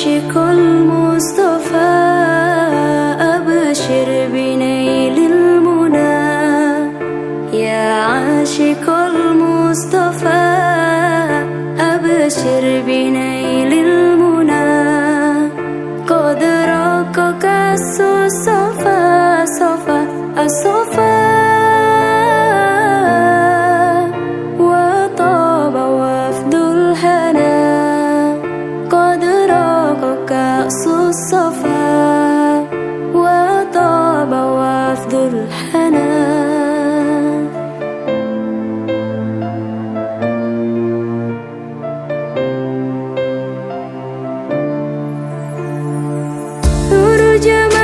عاشق المصطفى أبشر بنيل المنى. يا عاشق المصطفى أبشر بنيل المنى. قد راقك الصفا صفا الصفا. sederhana Seluruh jemaah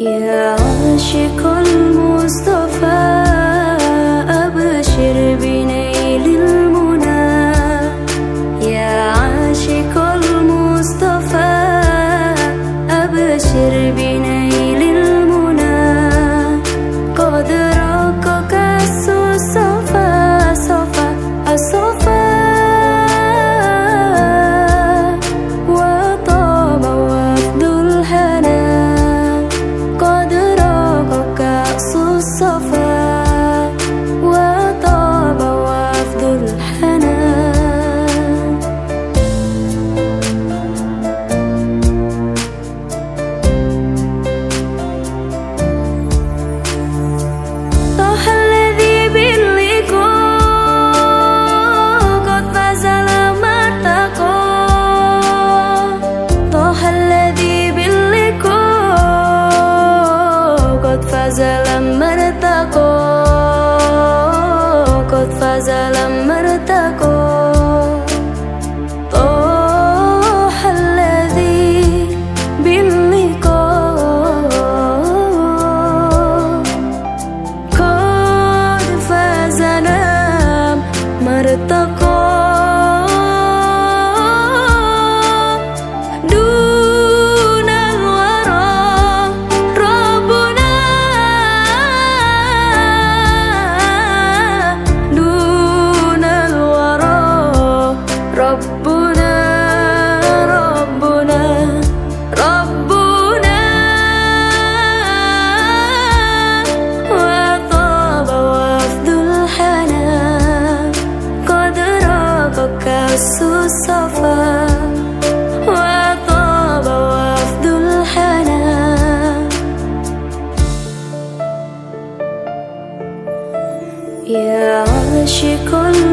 Yeah, she could. dalam mata ko Kot fazala con